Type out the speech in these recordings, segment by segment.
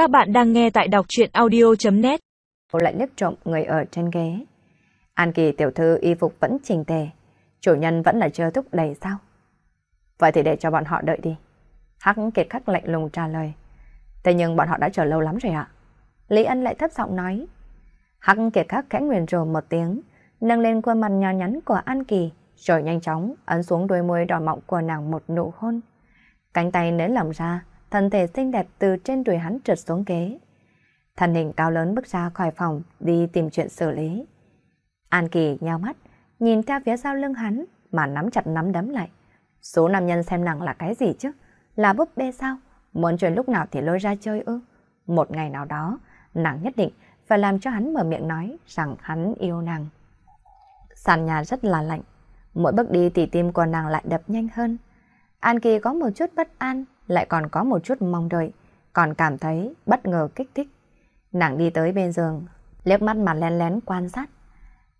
Các bạn đang nghe tại đọc chuyện audio.net Lại liếc trộm người ở trên ghế. An Kỳ tiểu thư y phục vẫn chỉnh tề. Chủ nhân vẫn là chưa thúc đầy sao? Vậy thì để cho bọn họ đợi đi. Hắc kiệt khắc lạnh lùng trả lời. Thế nhưng bọn họ đã chờ lâu lắm rồi ạ. Lý Ân lại thấp giọng nói. Hắc kiệt khắc khẽ nguyền rồ một tiếng, nâng lên khuôn mặt nhỏ nhắn của An Kỳ, rồi nhanh chóng ấn xuống đôi môi đỏ mọng của nàng một nụ hôn. Cánh tay nới lỏng ra, thân thể xinh đẹp từ trên đùi hắn trượt xuống ghế. Thân hình cao lớn bước ra khỏi phòng đi tìm chuyện xử lý. An Kỳ nhao mắt, nhìn theo phía sau lưng hắn mà nắm chặt nắm đấm lại. Số nam nhân xem nàng là cái gì chứ? Là búp bê sao? Muốn chuyện lúc nào thì lôi ra chơi ư? Một ngày nào đó, nàng nhất định phải làm cho hắn mở miệng nói rằng hắn yêu nàng. Sàn nhà rất là lạnh, mỗi bước đi thì tim của nàng lại đập nhanh hơn. An Kỳ có một chút bất an, lại còn có một chút mong đợi, còn cảm thấy bất ngờ kích thích. Nàng đi tới bên giường, liếc mắt mà lén lén quan sát.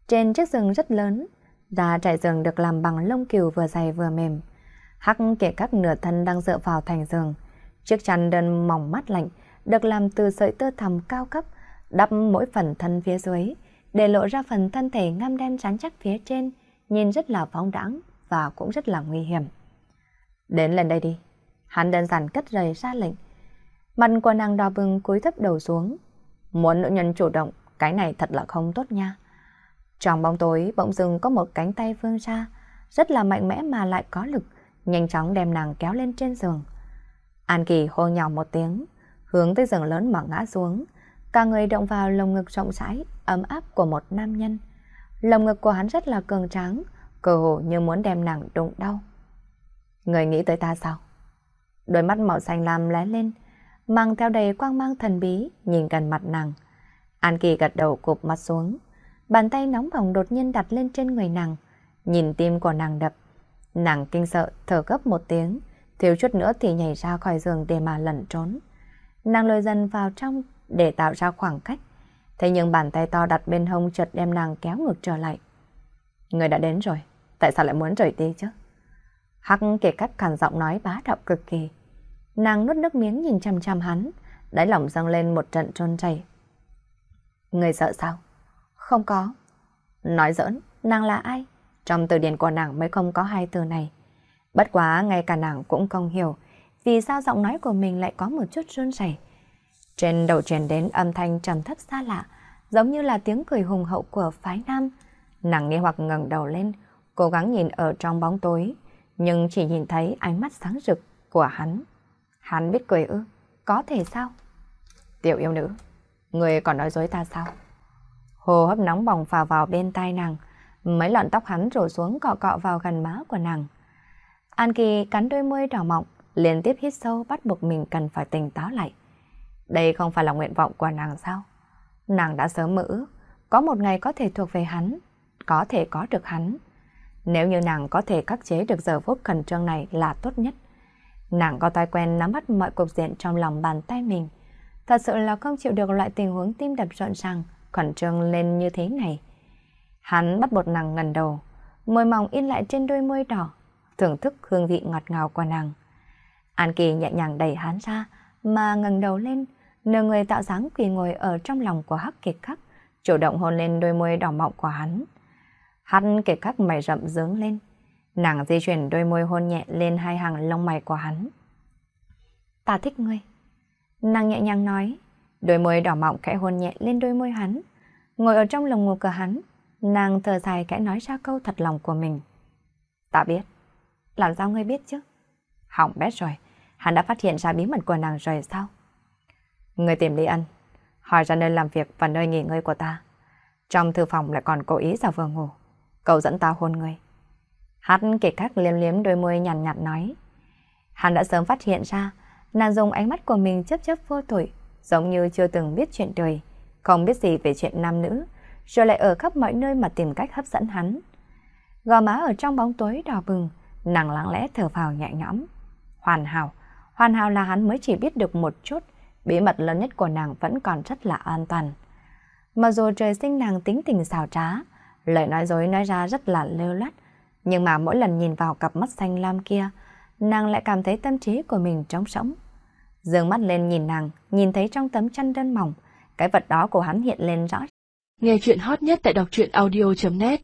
Trên chiếc giường rất lớn, da trải giường được làm bằng lông cừu vừa dày vừa mềm. Hắc kể các nửa thân đang dựa vào thành giường. Chiếc chăn đơn mỏng mát lạnh được làm từ sợi tơ thầm cao cấp, đắp mỗi phần thân phía dưới, để lộ ra phần thân thể ngăm đen rắn chắc phía trên, nhìn rất là phóng đãng và cũng rất là nguy hiểm. Đến lần đây đi. Hắn đơn giản cất rời ra lệnh. Mặt của nàng đỏ bừng cúi thấp đầu xuống. Muốn nữ nhân chủ động, cái này thật là không tốt nha. Trong bóng tối bỗng dưng có một cánh tay vươn ra, rất là mạnh mẽ mà lại có lực, nhanh chóng đem nàng kéo lên trên giường. An Kỳ hô nhỏ một tiếng, hướng tới giường lớn mà ngã xuống. Cả người động vào lồng ngực rộng rãi, ấm áp của một nam nhân. Lồng ngực của hắn rất là cường tráng, cơ hồ như muốn đem nàng đụng đau. Người nghĩ tới ta sao? Đôi mắt màu xanh lam lóe lên, mang theo đầy quang mang thần bí, nhìn gần mặt nàng. An Kỳ gật đầu cụp mặt xuống, bàn tay nóng bỏng đột nhiên đặt lên trên người nàng, nhìn tim của nàng đập. Nàng kinh sợ, thở gấp một tiếng, thiếu chút nữa thì nhảy ra khỏi giường để mà lẩn trốn. Nàng lôi dần vào trong để tạo ra khoảng cách. Thế nhưng bàn tay to đặt bên hông chợt đem nàng kéo ngược trở lại. Người đã đến rồi, tại sao lại muốn rời đi chứ? Hắc kể cách khàn giọng nói bá đạo cực kỳ. Nàng nuốt nước miếng nhìn chăm chăm hắn, đáy lòng dâng lên một trận trôn chảy. Người sợ sao? Không có. Nói giỡn, nàng là ai? Trong từ điển của nàng mới không có hai từ này. Bất quá ngay cả nàng cũng không hiểu vì sao giọng nói của mình lại có một chút run rẩy. Trên đầu truyền đến âm thanh trầm thấp xa lạ, giống như là tiếng cười hùng hậu của phái nam. Nàng nghi hoặc ngẩng đầu lên, cố gắng nhìn ở trong bóng tối, nhưng chỉ nhìn thấy ánh mắt sáng rực của hắn. Hắn biết cười ư? Có thể sao? Tiểu yêu nữ, người còn nói dối ta sao? Hồ hấp nóng bỏng phào vào bên tai nàng, mấy lọn tóc hắn rủ xuống cọ cọ vào gần má của nàng. An Kỳ cắn đôi môi đỏ mọng, liên tiếp hít sâu bắt buộc mình cần phải tỉnh táo lại. Đây không phải là nguyện vọng của nàng sao? Nàng đã sớm mơ ước, có một ngày có thể thuộc về hắn, có thể có được hắn. Nếu như nàng có thể khắc chế được giờ phút khẩn trương này là tốt nhất. Nàng có thói quen nắm bắt mọi cục diện trong lòng bàn tay mình. Thật sự là không chịu được loại tình huống tim đập rộn ràng, khẩn trương lên như thế này. Hắn bắt bột nàng ngần đầu, môi mỏng in lại trên đôi môi đỏ, thưởng thức hương vị ngọt ngào của nàng. An Kỳ nhẹ nhàng đẩy hắn ra, mà ngẩng đầu lên, nửa người tạo dáng quỳ ngồi ở trong lòng của Hắc Kiệt Khắc, chủ động hôn lên đôi môi đỏ mọng của hắn. Hắn Kiệt Khắc mày rậm dướng lên, nàng di chuyển đôi môi hôn nhẹ lên hai hàng lông mày của hắn. Ta thích ngươi. Nàng nhẹ nhàng nói, đôi môi đỏ mọng khẽ hôn nhẹ lên đôi môi hắn, ngồi ở trong lồng ngực của hắn, nàng thở dài khẽ nói ra câu thật lòng của mình. Ta biết. Làm sao ngươi biết chứ? Hỏng bét rồi, hắn đã phát hiện ra bí mật của nàng rồi sao? Người tìm Lý Ân, hỏi ra nơi làm việc và nơi nghỉ ngơi của ta. Trong thư phòng lại còn cố ý giả vờ ngủ. Cậu dẫn ta hôn ngươi. Hắn kể cách liếm liếm đôi môi nhàn nhạt, nhạt nói. Hắn đã sớm phát hiện ra, nàng dùng ánh mắt của mình chấp chấp vô tuổi, giống như chưa từng biết chuyện đời, không biết gì về chuyện nam nữ, rồi lại ở khắp mọi nơi mà tìm cách hấp dẫn hắn. Gò má ở trong bóng tối đỏ bừng, nàng lặng lẽ thở vào nhẹ nhõm. Hoàn hảo, hoàn hảo là hắn mới chỉ biết được một chút, bí mật lớn nhất của nàng vẫn còn rất là an toàn. Mặc dù trời sinh nàng tính tình xào trá, lời nói dối nói ra rất là lêu lắt, nhưng mà mỗi lần nhìn vào cặp mắt xanh lam kia, nàng lại cảm thấy tâm trí của mình trống sống. Dương mắt lên nhìn nàng, nhìn thấy trong tấm chăn đơn mỏng, cái vật đó của hắn hiện lên rõ. Nghe chuyện hot nhất tại đọc truyện audio.net